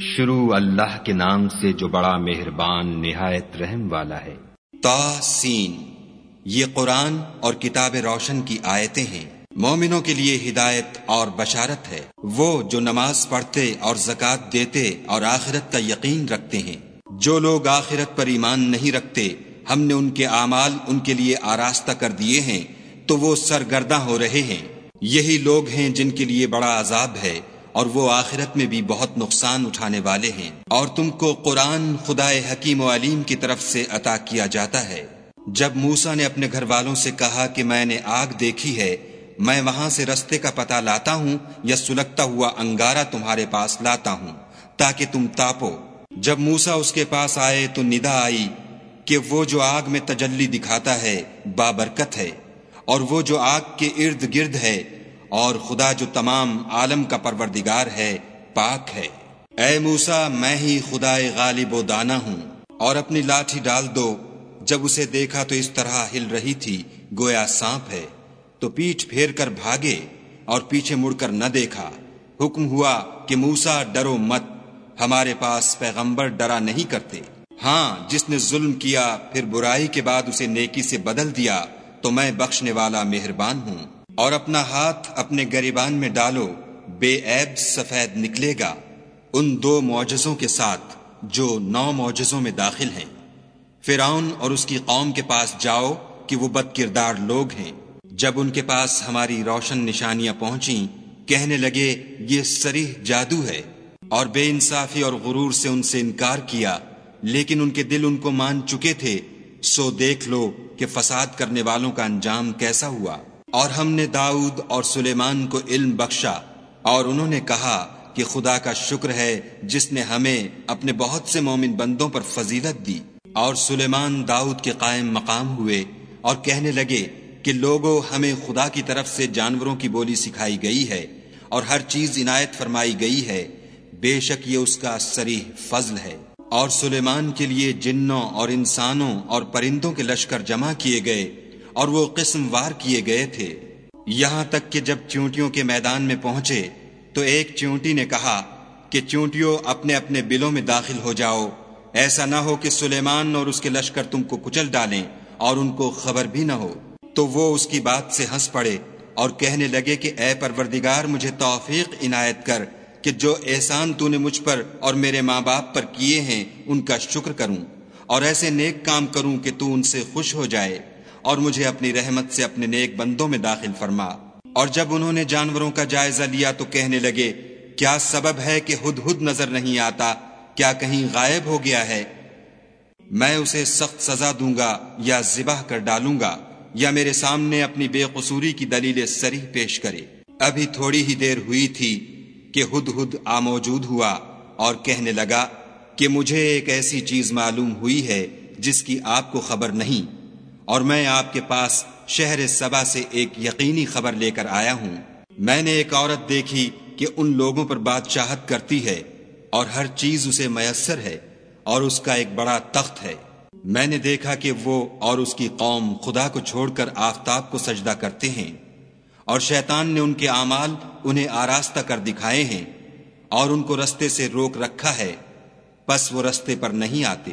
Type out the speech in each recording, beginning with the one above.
شروع اللہ کے نام سے جو بڑا مہربان نہایت رحم والا ہے۔ تا سین یہ قرآن اور کتاب روشن کی آیتیں ہیں۔ مومنوں کے لیے ہدایت اور بشارت ہے۔ وہ جو نماز پڑھتے اور زکوٰۃ دیتے اور آخرت کا یقین رکھتے ہیں۔ جو لوگ آخرت پر ایمان نہیں رکھتے، ہم نے ان کے اعمال ان کے لیے آراستہ کر دیے ہیں، تو وہ سرگرداں ہو رہے ہیں۔ یہی لوگ ہیں جن کے لیے بڑا عذاب ہے۔ اور وہ آخرت میں بھی بہت نقصان اٹھانے والے ہیں۔ اور تم کو قرآن خدا حکیم و علیم کی طرف سے عطا کیا جاتا ہے۔ جب موسا نے اپنے گھر والوں سے کہا کہ میں نے آگ دیکھی ہے، میں وہاں سے رستے کا پتہ لاتا ہوں یا سلگتا ہوا انگارہ تمہارے پاس لاتا ہوں تاکہ تم تاپو۔ جب موسا اس کے پاس آئے تو ندا آئی کہ وہ جو آگ میں تجلی دکھاتا ہے بابرکت ہے۔ اور وہ جو آگ کے ارد گرد ہے اور خدا جو تمام عالم کا پروردگار ہے، پاک ہے۔ اے موسا میں ہی خدا غالب و دانا ہوں۔ اور اپنی لاٹھی ڈال دو۔ جب اسے دیکھا تو اس طرح ہل رہی تھی، گویا سانپ ہے۔ تو پیٹ پھیر کر بھاگے اور پیچھے مڑ کر نہ دیکھا۔ حکم ہوا کہ موسا ڈرو مت۔ ہمارے پاس پیغمبر ڈرا نہیں کرتے۔ ہاں جس نے ظلم کیا، پھر برائی کے بعد اسے نیکی سے بدل دیا، تو میں بخشنے والا مہربان ہوں۔ اور اپنا ہاتھ اپنے گریبان میں ڈالو، بے عیب سفید نکلے گا ان دو معجزوں کے ساتھ جو نو معجزوں میں داخل ہیں۔ فرعون اور اس کی قوم کے پاس جاؤ کہ وہ بد کردار لوگ ہیں۔ جب ان کے پاس ہماری روشن نشانیاں پہنچیں، کہنے لگے، یہ سریح جادو ہے۔ اور بے انصافی اور غرور سے ان سے انکار کیا، لیکن ان کے دل ان کو مان چکے تھے۔ سو دیکھ لو کہ فساد کرنے والوں کا انجام کیسا ہوا۔ اور ہم نے داؤد اور سلیمان کو علم بخشا اور انہوں نے کہا کہ خدا کا شکر ہے جس نے ہمیں اپنے بہت سے مومن بندوں پر فضیلت دی اور سلیمان داؤد کے قائم مقام ہوئے اور کہنے لگے کہ لوگوں، ہمیں خدا کی طرف سے جانوروں کی بولی سکھائی گئی ہے اور ہر چیز عنایت فرمائی گئی ہے۔ بے شک یہ اس کا سریح فضل ہے۔ اور سلیمان کے لیے جنوں اور انسانوں اور پرندوں کے لشکر جمع کیے گئے۔ اور وہ قسم وار کیے گئے تھے۔ یہاں تک کہ جب چونٹیوں کے میدان میں پہنچے، تو ایک چونٹی نے کہا کہ چونٹیوں اپنے اپنے بلوں میں داخل ہو جاؤ۔ ایسا نہ ہو کہ سلیمان اور اس کے لشکر تم کو کچل ڈالیں اور ان کو خبر بھی نہ ہو۔ تو وہ اس کی بات سے ہنس پڑے اور کہنے لگے کہ اے پروردگار، مجھے توفیق عنایت کر کہ جو احسان تو نے مجھ پر اور میرے ماں باپ پر کیے ہیں، ان کا شکر کروں اور ایسے نیک کام کروں کہ تو ان سے خوش ہو جائے۔ اور مجھے اپنی رحمت سے اپنے نیک بندوں میں داخل فرما۔ اور جب انہوں نے جانوروں کا جائزہ لیا تو کہنے لگے، کیا سبب ہے کہ ہد ہد نظر نہیں آتا؟ کیا کہیں غائب ہو گیا ہے؟ میں اسے سخت سزا دوں گا یا ذبح کر ڈالوں گا، یا میرے سامنے اپنی بے قصوری کی دلیل سریح پیش کرے۔ ابھی تھوڑی ہی دیر ہوئی تھی کہ ہد ہد آموجود ہوا اور کہنے لگا کہ مجھے ایک ایسی چیز معلوم ہوئی ہے جس کی آپ کو خبر نہیں۔ اور میں آپ کے پاس شہر سبا سے ایک یقینی خبر لے کر آیا ہوں۔ میں نے ایک عورت دیکھی کہ ان لوگوں پر بادشاہت کرتی ہے اور ہر چیز اسے میسر ہے اور اس کا ایک بڑا تخت ہے۔ میں نے دیکھا کہ وہ اور اس کی قوم خدا کو چھوڑ کر آفتاب کو سجدہ کرتے ہیں اور شیطان نے ان کے اعمال انہیں آراستہ کر دکھائے ہیں اور ان کو رستے سے روک رکھا ہے۔ پس وہ رستے پر نہیں آتے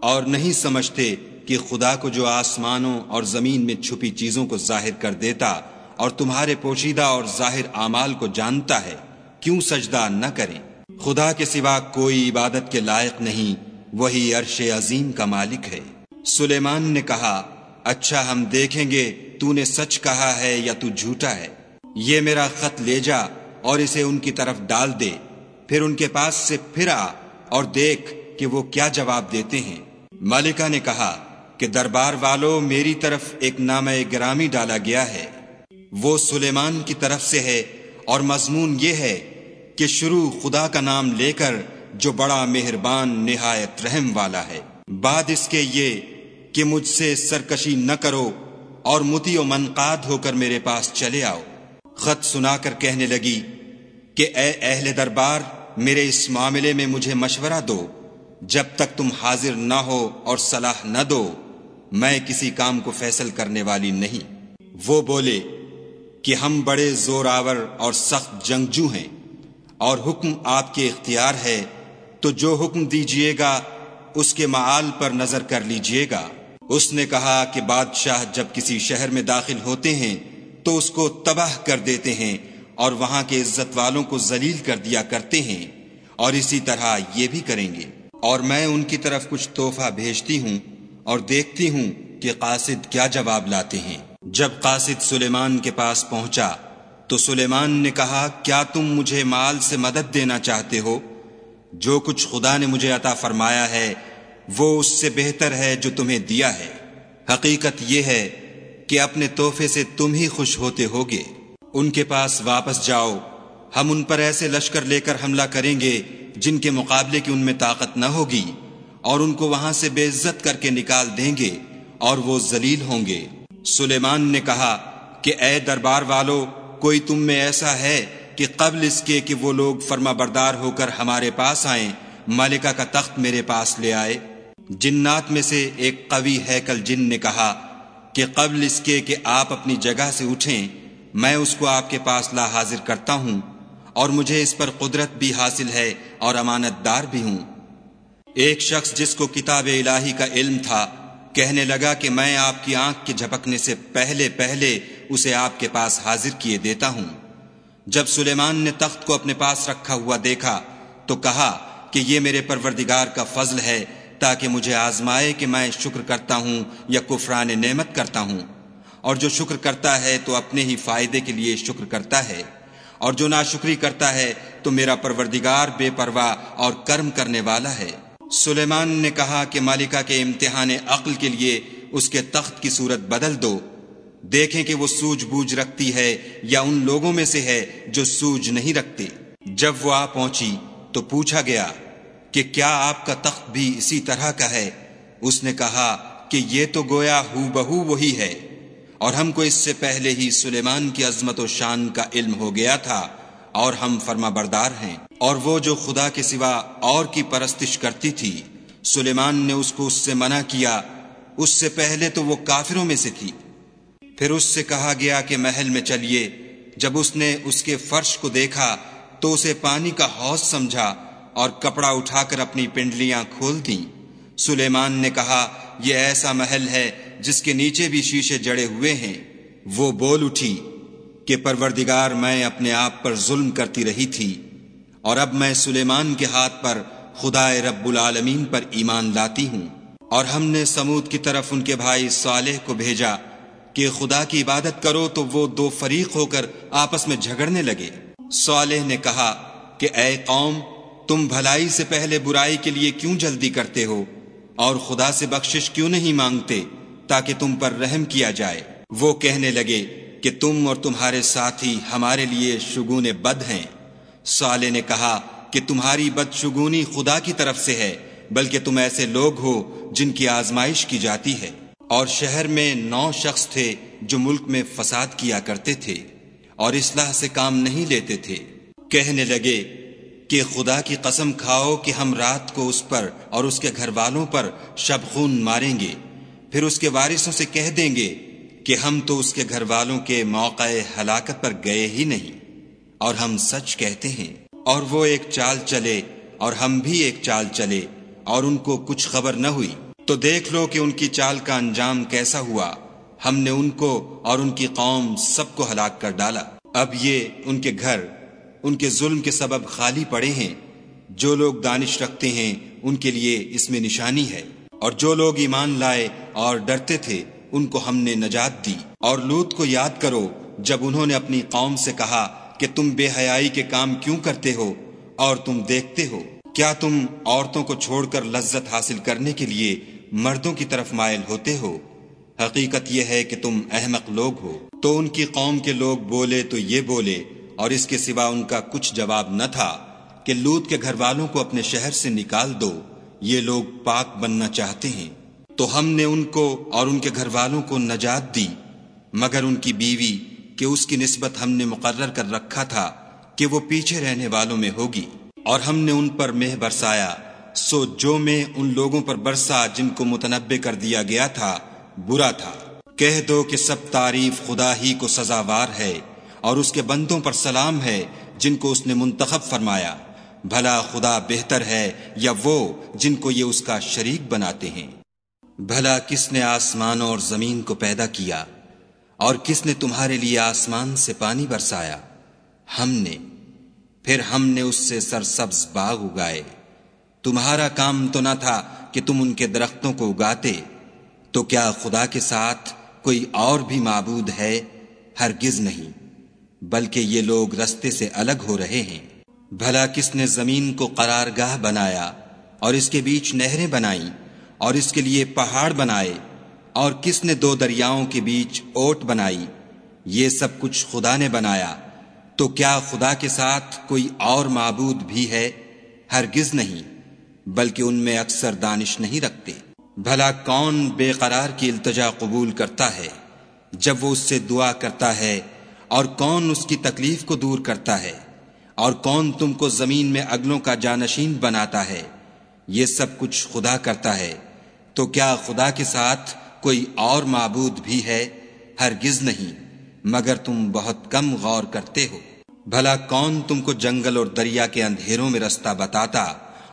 اور نہیں سمجھتے کہ خدا کو جو آسمانوں اور زمین میں چھپی چیزوں کو ظاہر کر دیتا اور تمہارے پوشیدہ اور ظاہر اعمال کو جانتا ہے، کیوں سجدہ نہ کریں؟ خدا کے سوا کوئی عبادت کے لائق نہیں، وہی عرش عظیم کا مالک ہے۔ سلیمان نے کہا اچھا ہم دیکھیں گے، تو نے سچ کہا ہے یا تو جھوٹا ہے؟ یہ میرا خط لے جا اور اسے ان کی طرف ڈال دے۔ پھر ان کے پاس سے پھر آ اور دیکھ کہ وہ کیا جواب دیتے ہیں۔ مالکہ نے کہا کہ دربار والوں میری طرف ایک نام گرامی ڈالا گیا ہے۔ وہ سلیمان کی طرف سے ہے اور مضمون یہ ہے کہ شروع خدا کا نام لے کر جو بڑا مہربان، نہایت رحم والا ہے۔ بعد اس کے یہ کہ مجھ سے سرکشی نہ کرو اور متی و منقاد ہو کر میرے پاس چلے آؤ۔ خط سنا کر کہنے لگی کہ اے اہل دربار، میرے اس معاملے میں مجھے مشورہ دو۔ جب تک تم حاضر نہ ہو اور صلاح نہ دو میں کسی کام کو فیصل کرنے والی نہیں۔ وہ بولے کہ ہم بڑے زور آور اور سخت جنگجو ہیں اور حکم آپ کے اختیار ہے، تو جو حکم دیجیے گا، اس کے معال پر نظر کر لیجیے گا۔ اس نے کہا کہ بادشاہ جب کسی شہر میں داخل ہوتے ہیں، تو اس کو تباہ کر دیتے ہیں اور وہاں کے عزت والوں کو ذلیل کر دیا کرتے ہیں اور اسی طرح یہ بھی کریں گے۔ اور میں ان کی طرف کچھ تحفہ بھیجتی ہوں۔ اور دیکھتی ہوں کہ قاصد کیا جواب لاتے ہیں۔ جب قاصد سلیمان کے پاس پہنچا تو سلیمان نے کہا، کیا تم مجھے مال سے مدد دینا چاہتے ہو؟ جو کچھ خدا نے مجھے عطا فرمایا ہے، وہ اس سے بہتر ہے جو تمہیں دیا ہے۔ حقیقت یہ ہے کہ اپنے تحفے سے تم ہی خوش ہوتے ہوگے۔ ان کے پاس واپس جاؤ۔ ہم ان پر ایسے لشکر لے کر حملہ کریں گے جن کے مقابلے کی ان میں طاقت نہ ہوگی۔ اور ان کو وہاں سے بے عزت کر کے نکال دیں گے اور وہ ذلیل ہوں گے۔ سلیمان نے کہا کہ اے دربار والو، کوئی تم میں ایسا ہے کہ قبل اس کے کہ وہ لوگ فرما بردار ہو کر ہمارے پاس آئیں، مالکہ کا تخت میرے پاس لے آئے؟ جنات میں سے ایک قوی ہیکل جن نے کہا کہ قبل اس کے کہ آپ اپنی جگہ سے اٹھیں، میں اس کو آپ کے پاس لا حاضر کرتا ہوں اور مجھے اس پر قدرت بھی حاصل ہے اور امانت دار بھی ہوں۔ ایک شخص جس کو کتاب الہی کا علم تھا، کہنے لگا کہ میں آپ کی آنکھ کے جھپکنے سے پہلے پہلے اسے آپ کے پاس حاضر کیے دیتا ہوں۔ جب سلیمان نے تخت کو اپنے پاس رکھا ہوا دیکھا، تو کہا کہ یہ میرے پروردگار کا فضل ہے، تاکہ مجھے آزمائے کہ میں شکر کرتا ہوں یا کفران نعمت کرتا ہوں۔ اور جو شکر کرتا ہے، تو اپنے ہی فائدے کے لیے شکر کرتا ہے۔ اور جو ناشکری کرتا ہے، تو میرا پروردگار بے پرواہ اور کرم کرنے والا ہے۔ سلیمان نے کہا کہ مالکہ کے امتحان عقل کے لیے اس کے تخت کی صورت بدل دو۔ دیکھیں کہ وہ سوج بوجھ رکھتی ہے یا ان لوگوں میں سے ہے جو سوج نہیں رکھتے۔ جب وہ آ پہنچی تو پوچھا گیا کہ کیا آپ کا تخت بھی اسی طرح کا ہے؟ اس نے کہا کہ یہ تو گویا ہو بہو وہی ہے۔ اور ہم کو اس سے پہلے ہی سلیمان کی عظمت و شان کا علم ہو گیا تھا۔ اور ہم فرما بردار ہیں۔ اور وہ جو خدا کے سوا اور کی پرستش کرتی تھی، سلیمان نے اس کو اس سے منع کیا۔ اس سے پہلے تو وہ کافروں میں سے تھی۔ پھر اس سے کہا گیا کہ محل میں چلیے۔ جب اس نے اس کے فرش کو دیکھا، تو اسے پانی کا حوض سمجھا اور کپڑا اٹھا کر اپنی پنڈلیاں کھول دیں۔ سلیمان نے کہا، یہ ایسا محل ہے جس کے نیچے بھی شیشے جڑے ہوئے ہیں۔ وہ بول اٹھی۔ کہ پروردگار میں اپنے آپ پر ظلم کرتی رہی تھی اور اب میں سلیمان کے ہاتھ پر خدا رب العالمین پر ایمان لاتی ہوں اور ہم نے سمود کی طرف ان کے بھائی صالح کو بھیجا کہ خدا کی عبادت کرو تو وہ دو فریق ہو کر آپس میں جھگڑنے لگے۔ صالح نے کہا کہ اے قوم، تم بھلائی سے پہلے برائی کے لیے کیوں جلدی کرتے ہو؟ اور خدا سے بخشش کیوں نہیں مانگتے تاکہ تم پر رحم کیا جائے؟ وہ کہنے لگے کہ تم اور تمہارے ساتھی ہمارے لیے شگون بد ہیں۔ سالے نے کہا کہ تمہاری بد شگونی خدا کی طرف سے ہے، بلکہ تم ایسے لوگ ہو جن کی آزمائش کی جاتی ہے۔ اور شہر میں نو شخص تھے جو ملک میں فساد کیا کرتے تھے اور اصلاح سے کام نہیں لیتے تھے۔ کہنے لگے کہ خدا کی قسم کھاؤ کہ ہم رات کو اس پر اور اس کے گھر والوں پر شب خون ماریں گے، پھر اس کے وارثوں سے کہہ دیں گے کہ ہم تو اس کے گھر والوں کے موقع ہلاکت پر گئے ہی نہیں، اور ہم سچ کہتے ہیں، اور وہ ایک چال چلے، اور ہم بھی ایک چال چلے، اور ان کو کچھ خبر نہ ہوئی۔ تو دیکھ لو کہ ان کی چال کا انجام کیسا ہوا۔ ہم نے ان کو اور ان کی قوم سب کو ہلاک کر ڈالا۔ اب یہ ان کے گھر، ان کے ظلم کے سبب خالی پڑے ہیں۔ جو لوگ دانش رکھتے ہیں، ان کے لیے اس میں نشانی ہے۔ اور جو لوگ ایمان لائے اور ڈرتے تھے ان کو ہم نے نجات دی۔ اور لوت کو یاد کرو، جب انہوں نے اپنی قوم سے کہا کہ تم بے حیائی کے کام کیوں کرتے ہو اور تم دیکھتے ہو، کیا تم عورتوں کو چھوڑ کر لذت حاصل کرنے کے لیے مردوں کی طرف مائل ہوتے ہو؟ حقیقت یہ ہے کہ تم احمق لوگ ہو۔ تو ان کی قوم کے لوگ بولے تو یہ بولے، اور اس کے سوا ان کا کچھ جواب نہ تھا کہ لوت کے گھر والوں کو اپنے شہر سے نکال دو۔ یہ لوگ پاک بننا چاہتے ہیں۔ تو ہم نے ان کو اور ان کے گھر والوں کو نجات دی، مگر ان کی بیوی کہ اس کی نسبت ہم نے مقرر کر رکھا تھا کہ وہ پیچھے رہنے والوں میں ہوگی۔ اور ہم نے ان پر مہ برسایا، سو جو میں ان لوگوں پر برسا جن کو متنبع کر دیا گیا تھا، برا تھا۔ کہہ دو کہ سب تعریف خدا ہی کو سزاوار ہے اور اس کے بندوں پر سلام ہے جن کو اس نے منتخب فرمایا۔ بھلا خدا بہتر ہے یا وہ جن کو یہ اس کا شریک بناتے ہیں۔ بھلا کس نے آسمان اور زمین کو پیدا کیا اور کس نے تمہارے لیے آسمان سے پانی برسایا؟ ہم نے۔ پھر ہم نے اس سے سرسبز باغ اگائے۔ تمہارا کام تو نہ تھا کہ تم ان کے درختوں کو اگاتے۔ تو کیا خدا کے ساتھ کوئی اور بھی معبود ہے؟ ہرگز نہیں۔ بلکہ یہ لوگ رستے سے الگ ہو رہے ہیں۔ بھلا کس نے زمین کو قرار گاہ بنایا اور اس کے بیچ نہریں بنائیں؟ اور اس کے لیے پہاڑ بنائے اور کس نے دو دریاؤں کے بیچ اوٹ بنائی، یہ سب کچھ خدا نے بنایا، تو کیا خدا کے ساتھ کوئی اور معبود بھی ہے؟ ہرگز نہیں، بلکہ ان میں اکثر دانش نہیں رکھتے۔ بھلا کون بے قرار کی التجا قبول کرتا ہے جب وہ اس سے دعا کرتا ہے؟ اور کون اس کی تکلیف کو دور کرتا ہے؟ اور کون تم کو زمین میں اگلوں کا جانشین بناتا ہے؟ یہ سب کچھ خدا کرتا ہے۔ تو کیا خدا کے ساتھ کوئی اور معبود بھی ہے؟ ہرگز نہیں، مگر تم بہت کم غور کرتے ہو۔ بھلا کون تم کو جنگل اور دریا کے اندھیروں میں رستہ بتاتا،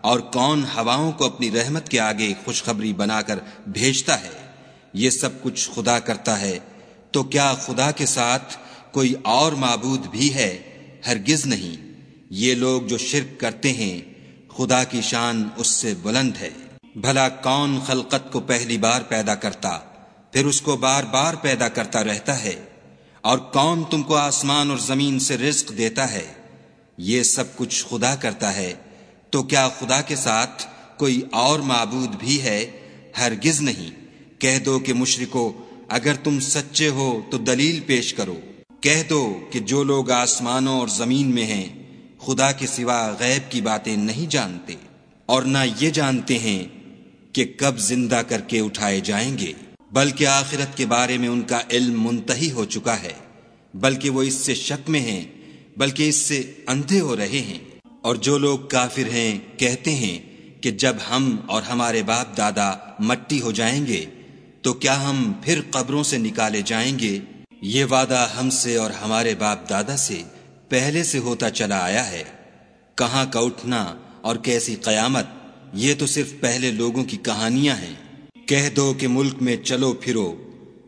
اور کون ہواؤں کو اپنی رحمت کے آگے خوشخبری بنا کر بھیجتا ہے؟ یہ سب کچھ خدا کرتا ہے۔ تو کیا خدا کے ساتھ کوئی اور معبود بھی ہے؟ ہرگز نہیں۔ یہ لوگ جو شرک کرتے ہیں، خدا کی شان اس سے بلند ہے۔ بھلا کون خلقت کو پہلی بار پیدا کرتا، پھر اس کو بار بار پیدا کرتا رہتا ہے، اور کون تم کو آسمان اور زمین سے رزق دیتا ہے؟ یہ سب کچھ خدا کرتا ہے، تو کیا خدا کے ساتھ کوئی اور معبود بھی ہے؟ ہرگز نہیں۔ کہہ دو کہ مشرکو، اگر تم سچے ہو تو دلیل پیش کرو۔ کہہ دو کہ جو لوگ آسمانوں اور زمین میں ہیں، خدا کے سوا غیب کی باتیں نہیں جانتے، اور نہ یہ جانتے ہیں کہ کب زندہ کر کے اٹھائے جائیں گے، بلکہ آخرت کے بارے میں ان کا علم منتحی ہو چکا ہے، بلکہ وہ اس سے شک میں ہیں، بلکہ اس سے اندھے ہو رہے ہیں۔ اور جو لوگ کافر ہیں، کہتے ہیں کہ جب ہم اور ہمارے باپ دادا مٹی ہو جائیں گے، تو کیا ہم پھر قبروں سے نکالے جائیں گے؟ یہ وعدہ ہم سے اور ہمارے باپ دادا سے پہلے سے ہوتا چلا آیا ہے۔ کہاں کا اٹھنا اور کیسی قیامت؟ یہ تو صرف پہلے لوگوں کی کہانیاں ہیں۔ کہہ دو کہ ملک میں چلو پھرو،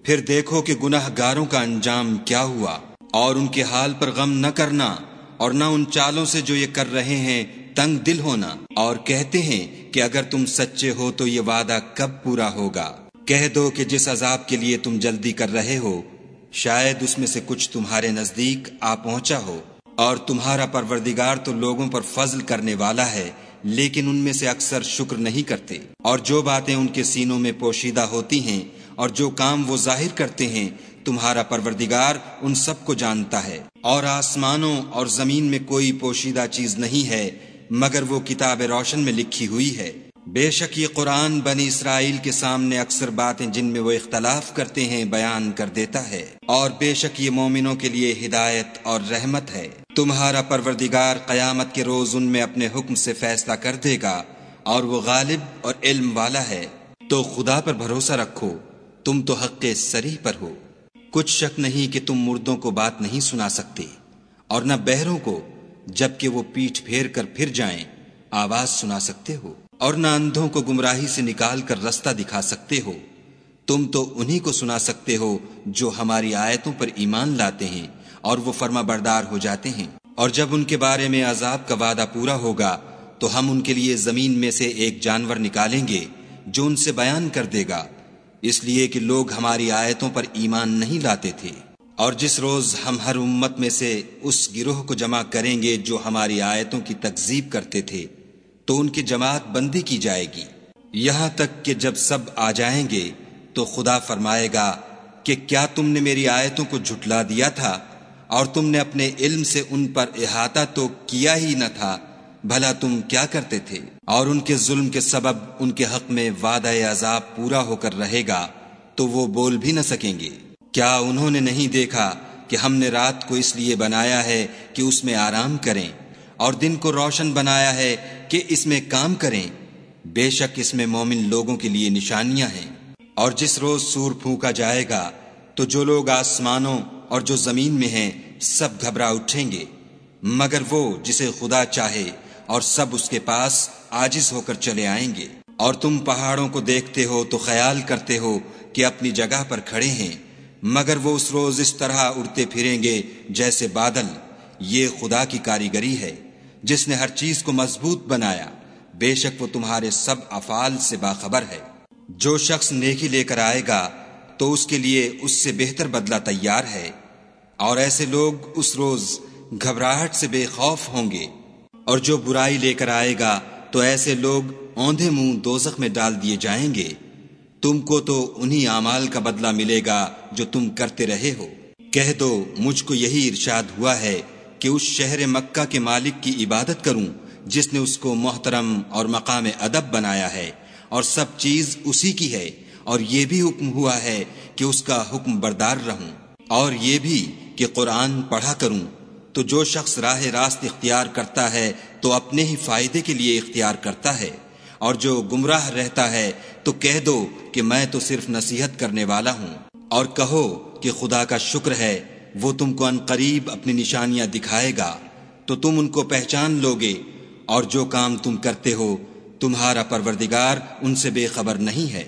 پھر دیکھو کہ گناہ گاروں کا انجام کیا ہوا۔ اور ان کے حال پر غم نہ کرنا، اور نہ ان چالوں سے جو یہ کر رہے ہیں تنگ دل ہونا۔ اور کہتے ہیں کہ اگر تم سچے ہو تو یہ وعدہ کب پورا ہوگا۔ کہہ دو کہ جس عذاب کے لیے تم جلدی کر رہے ہو، شاید اس میں سے کچھ تمہارے نزدیک آ پہنچا ہو۔ اور تمہارا پروردگار تو لوگوں پر فضل کرنے والا ہے۔ لیکن ان میں سے اکثر شکر نہیں کرتے۔ اور جو باتیں ان کے سینوں میں پوشیدہ ہوتی ہیں اور جو کام وہ ظاہر کرتے ہیں، تمہارا پروردگار ان سب کو جانتا ہے۔ اور آسمانوں اور زمین میں کوئی پوشیدہ چیز نہیں ہے، مگر وہ کتاب روشن میں لکھی ہوئی ہے۔ بے شک یہ قرآن بنی اسرائیل کے سامنے اکثر باتیں جن میں وہ اختلاف کرتے ہیں بیان کر دیتا ہے۔ اور بے شک یہ مومنوں کے لیے ہدایت اور رحمت ہے۔ تمہارا پروردگار قیامت کے روز ان میں اپنے حکم سے فیصلہ کر دے گا اور وہ غالب اور علم والا ہے۔ تو خدا پر بھروسہ رکھو، تم تو حق سریح پر ہو۔ کچھ شک نہیں کہ تم مردوں کو بات نہیں سنا سکتے، اور نہ بہروں کو، جبکہ وہ پیٹھ پھیر کر پھر جائیں، آواز سنا سکتے ہو۔ اور نہ اندھوں کو گمراہی سے نکال کر رستہ دکھا سکتے ہو۔ تم تو انہی کو سنا سکتے ہو جو ہماری آیتوں پر ایمان لاتے ہیں۔ اور وہ فرما بردار ہو جاتے ہیں۔ اور جب ان کے بارے میں عذاب کا وعدہ پورا ہوگا، تو ہم ان کے لیے زمین میں سے ایک جانور نکالیں گے جو ان سے بیان کر دے گا۔ اس لیے کہ لوگ ہماری آیتوں پر ایمان نہیں لاتے تھے۔ اور جس روز ہم ہر امت میں سے اس گروہ کو جمع کریں گے جو ہماری آیتوں کی تکزیب کرتے تھے، تو ان کی جماعت بندی کی جائے گی۔ یہاں تک کہ جب سب آ جائیں گے، تو خدا فرمائے گا کہ کیا تم نے میری آیتوں کو جھٹلا دیا تھا؟ اور تم نے اپنے علم سے ان پر احاطہ تو کیا ہی نہ تھا، بھلا تم کیا کرتے تھے؟ اور ان کے ظلم کے سبب ان کے حق میں وعدہ عذاب پورا ہو کر رہے گا، تو وہ بول بھی نہ سکیں گے۔ کیا انہوں نے نہیں دیکھا کہ ہم نے رات کو اس لیے بنایا ہے کہ اس میں آرام کریں، اور دن کو روشن بنایا ہے کہ اس میں کام کریں؟ بے شک اس میں مومن لوگوں کے لیے نشانیاں ہیں۔ اور جس روز سور پھونکا جائے گا، تو جو لوگ آسمانوں اور جو زمین میں ہیں، سب گھبرا اٹھیں گے۔ مگر وہ جسے خدا چاہے اور سب اس کے پاس آجز ہو کر چلے آئیں گے۔ اور تم پہاڑوں کو دیکھتے ہو تو خیال کرتے ہو کہ اپنی جگہ پر کھڑے ہیں۔ مگر وہ اس روز اس طرح اڑتے پھریں گے جیسے بادل۔ یہ خدا کی کاریگری ہے۔ جس نے ہر چیز کو مضبوط بنایا، بے شک وہ تمہارے سب افعال سے باخبر ہے۔ جو شخص نیکی لے کر آئے گا، تو اس کے لیے اس سے بہتر بدلہ تیار ہے۔ اور ایسے لوگ اس روز گھبراہٹ سے بے خوف ہوں گے۔ اور جو برائی لے کر آئے گا، تو ایسے لوگ اوندھے منہ دوزخ میں ڈال دیے جائیں گے۔ تم کو تو انہی اعمال کا بدلہ ملے گا جو تم کرتے رہے ہو۔ کہہ دو، مجھ کو یہی ارشاد ہوا ہے کہ اس شہر مکہ کے مالک کی عبادت کروں، جس نے اس کو محترم اور مقام ادب بنایا ہے۔ اور سب چیز اسی کی ہے۔ اور یہ بھی حکم ہوا ہے کہ اس کا حکم بردار رہوں۔ اور یہ بھی کہ قرآن پڑھا کروں، تو جو شخص راہ راست اختیار کرتا ہے، تو اپنے ہی فائدے کے لیے اختیار کرتا ہے۔ اور جو گمراہ رہتا ہے، تو کہہ دو کہ میں تو صرف نصیحت کرنے والا ہوں۔ اور کہو کہ خدا کا شکر ہے، وہ تم کو ان قریب اپنی نشانیاں دکھائے گا۔ تو تم ان کو پہچان لوگے، اور جو کام تم کرتے ہو، تمہارا پروردگار ان سے بے خبر نہیں ہے۔